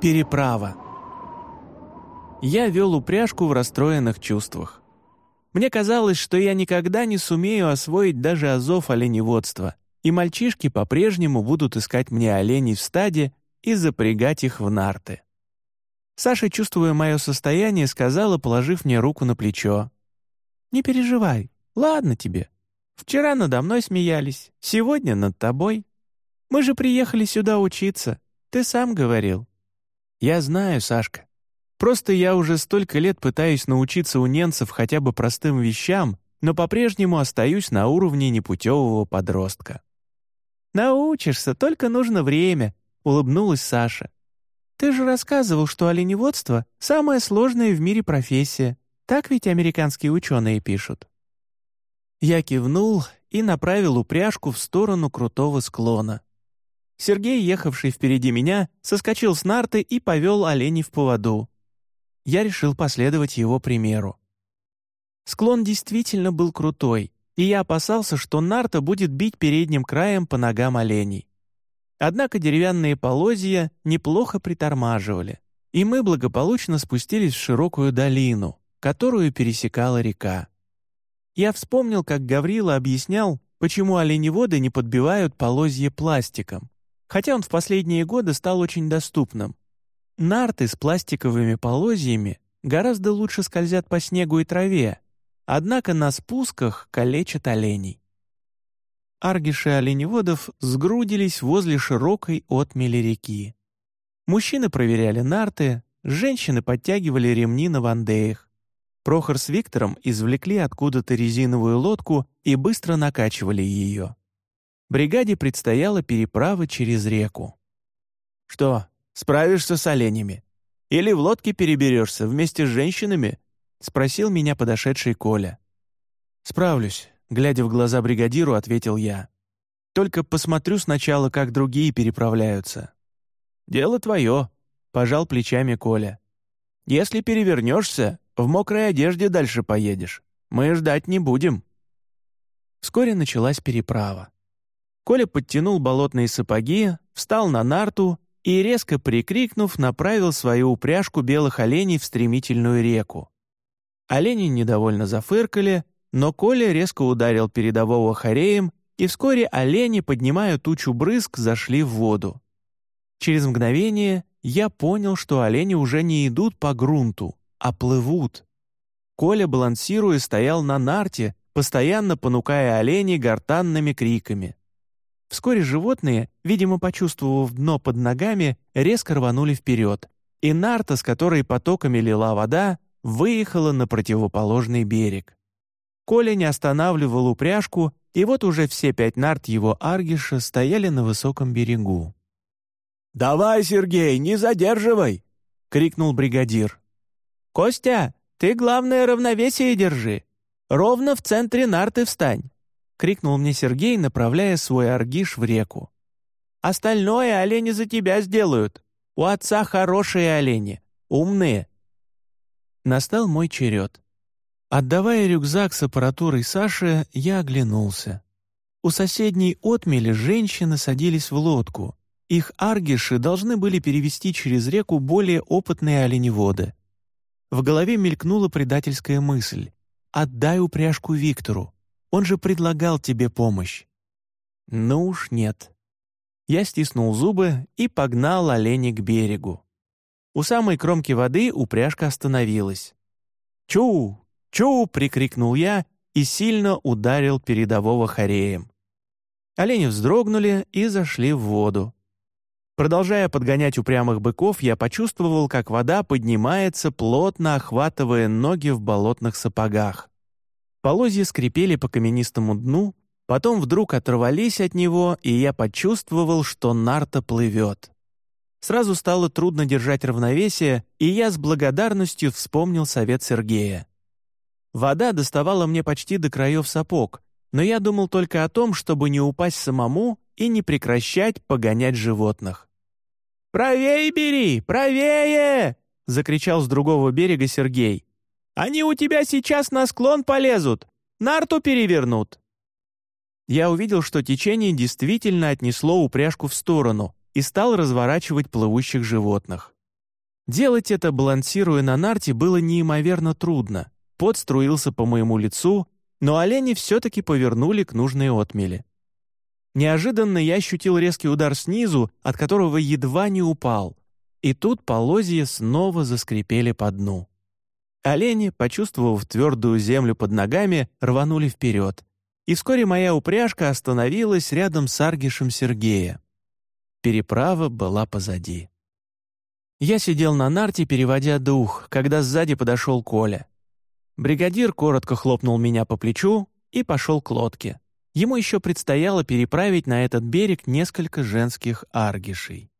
Переправа. Я вел упряжку в расстроенных чувствах. Мне казалось, что я никогда не сумею освоить даже азов оленеводства, и мальчишки по-прежнему будут искать мне оленей в стаде и запрягать их в нарты. Саша, чувствуя мое состояние, сказала, положив мне руку на плечо. «Не переживай, ладно тебе. Вчера надо мной смеялись, сегодня над тобой. Мы же приехали сюда учиться, ты сам говорил». «Я знаю, Сашка. Просто я уже столько лет пытаюсь научиться у ненцев хотя бы простым вещам, но по-прежнему остаюсь на уровне непутевого подростка». «Научишься, только нужно время», — улыбнулась Саша. «Ты же рассказывал, что оленеводство — самая сложная в мире профессия. Так ведь американские ученые пишут». Я кивнул и направил упряжку в сторону крутого склона. Сергей, ехавший впереди меня, соскочил с нарты и повел оленей в поводу я решил последовать его примеру. Склон действительно был крутой, и я опасался, что нарта будет бить передним краем по ногам оленей. Однако деревянные полозья неплохо притормаживали, и мы благополучно спустились в широкую долину, которую пересекала река. Я вспомнил, как Гаврила объяснял, почему оленеводы не подбивают полозья пластиком, хотя он в последние годы стал очень доступным. Нарты с пластиковыми полозьями гораздо лучше скользят по снегу и траве, однако на спусках калечат оленей. Аргиши оленеводов сгрудились возле широкой отмели реки. Мужчины проверяли нарты, женщины подтягивали ремни на вандеях. Прохор с Виктором извлекли откуда-то резиновую лодку и быстро накачивали ее. Бригаде предстояла переправа через реку. «Что, Справишься с оленями? Или в лодке переберешься вместе с женщинами?» — спросил меня подошедший Коля. «Справлюсь», — глядя в глаза бригадиру, ответил я. «Только посмотрю сначала, как другие переправляются». «Дело твое», — пожал плечами Коля. «Если перевернешься, в мокрой одежде дальше поедешь. Мы ждать не будем». Вскоре началась переправа. Коля подтянул болотные сапоги, встал на нарту и, резко прикрикнув, направил свою упряжку белых оленей в стремительную реку. Олени недовольно зафыркали, но Коля резко ударил передового хореем, и вскоре олени, поднимая тучу брызг, зашли в воду. Через мгновение я понял, что олени уже не идут по грунту, а плывут. Коля, балансируя, стоял на нарте, постоянно понукая оленей гортанными криками. Вскоре животные, видимо, почувствовав дно под ногами, резко рванули вперед, и нарта, с которой потоками лила вода, выехала на противоположный берег. Коля не останавливал упряжку, и вот уже все пять нарт его аргиша стояли на высоком берегу. «Давай, Сергей, не задерживай!» — крикнул бригадир. «Костя, ты главное равновесие держи. Ровно в центре нарты встань крикнул мне Сергей, направляя свой аргиш в реку. «Остальное олени за тебя сделают. У отца хорошие олени, умные». Настал мой черед. Отдавая рюкзак с аппаратурой Саши, я оглянулся. У соседней отмели женщины садились в лодку. Их аргиши должны были перевести через реку более опытные оленеводы. В голове мелькнула предательская мысль. «Отдай упряжку Виктору. Он же предлагал тебе помощь». «Ну уж нет». Я стиснул зубы и погнал оленя к берегу. У самой кромки воды упряжка остановилась. «Чу! Чу!» — прикрикнул я и сильно ударил передового хореем. Олени вздрогнули и зашли в воду. Продолжая подгонять упрямых быков, я почувствовал, как вода поднимается, плотно охватывая ноги в болотных сапогах. Полозья скрипели по каменистому дну, потом вдруг оторвались от него, и я почувствовал, что нарта плывет. Сразу стало трудно держать равновесие, и я с благодарностью вспомнил совет Сергея. Вода доставала мне почти до краев сапог, но я думал только о том, чтобы не упасть самому и не прекращать погонять животных. «Правее бери! Правее!» — закричал с другого берега Сергей. Они у тебя сейчас на склон полезут, нарту перевернут». Я увидел, что течение действительно отнесло упряжку в сторону и стал разворачивать плывущих животных. Делать это, балансируя на нарте, было неимоверно трудно. Пот струился по моему лицу, но олени все-таки повернули к нужной отмели. Неожиданно я ощутил резкий удар снизу, от которого едва не упал. И тут полозья снова заскрипели по дну. Олени, почувствовав твердую землю под ногами, рванули вперед. И вскоре моя упряжка остановилась рядом с Аргишем Сергея. Переправа была позади. Я сидел на нарте, переводя дух, когда сзади подошел Коля. Бригадир коротко хлопнул меня по плечу и пошел к лодке. Ему еще предстояло переправить на этот берег несколько женских аргишей.